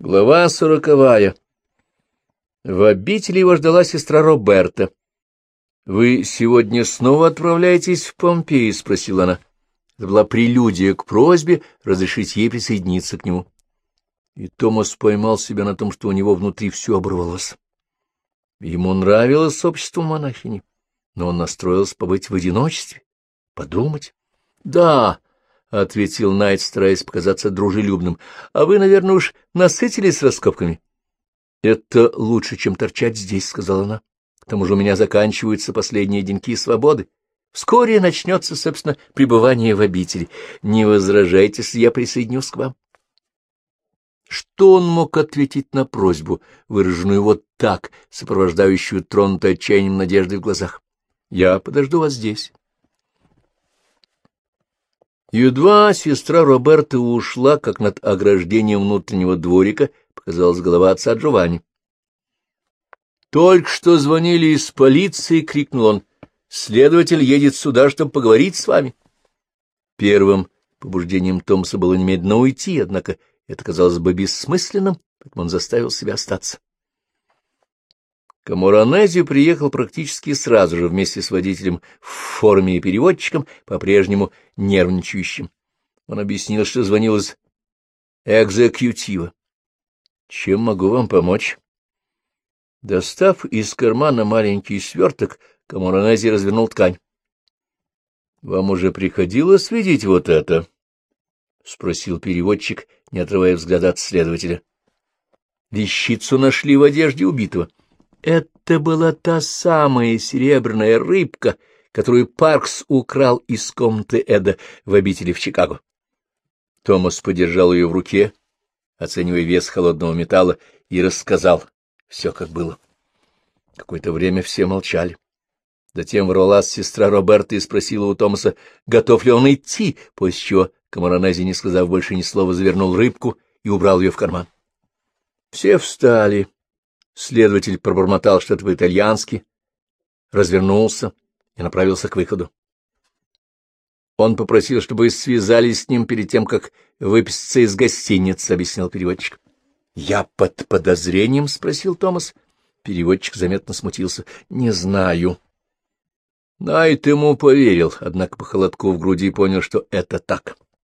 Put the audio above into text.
Глава сороковая. В обители его ждала сестра Роберта. — Вы сегодня снова отправляетесь в Помпеи? — спросила она. Это была прелюдия к просьбе разрешить ей присоединиться к нему. И Томас поймал себя на том, что у него внутри все оборвалось. Ему нравилось общество монахини, но он настроился побыть в одиночестве, подумать. — Да, — ответил Найт, стараясь показаться дружелюбным. — А вы, наверное, уж насытились раскопками? — Это лучше, чем торчать здесь, — сказала она. — К тому же у меня заканчиваются последние деньки свободы. Вскоре начнется, собственно, пребывание в обители. Не возражайте, если я присоединюсь к вам. Что он мог ответить на просьбу, выраженную вот так, сопровождающую тронутой отчаянием надежды в глазах? — Я подожду вас здесь. Едва сестра Роберта ушла, как над ограждением внутреннего дворика показалась голова отца Джованни. «Только что звонили из полиции!» — крикнул он. «Следователь едет сюда, чтобы поговорить с вами». Первым побуждением Томаса было немедленно уйти, однако это казалось бы бессмысленным, поэтому он заставил себя остаться. Камуранези приехал практически сразу же вместе с водителем в форме и переводчиком, по-прежнему нервничающим. Он объяснил, что звонил из экзекьютива. «Чем могу вам помочь?» Достав из кармана маленький сверток, Камуранези развернул ткань. — Вам уже приходилось видеть вот это? — спросил переводчик, не отрывая взгляда от следователя. Вещицу нашли в одежде убитого. Это была та самая серебряная рыбка, которую Паркс украл из комнаты Эда в обители в Чикаго. Томас подержал ее в руке, оценивая вес холодного металла, и рассказал все, как было. Какое-то время все молчали. Затем ворвалась сестра Роберта и спросила у Томаса, готов ли он идти, после чего Камаронези, не сказав больше ни слова, завернул рыбку и убрал ее в карман. Все встали. Следователь пробормотал что-то по-итальянски, развернулся и направился к выходу. Он попросил, чтобы связались с ним перед тем, как выписаться из гостиницы, — объяснил переводчик. — Я под подозрением? — спросил Томас. Переводчик заметно смутился. — Не знаю. Найт ему поверил, однако по холодку в груди понял, что это так. —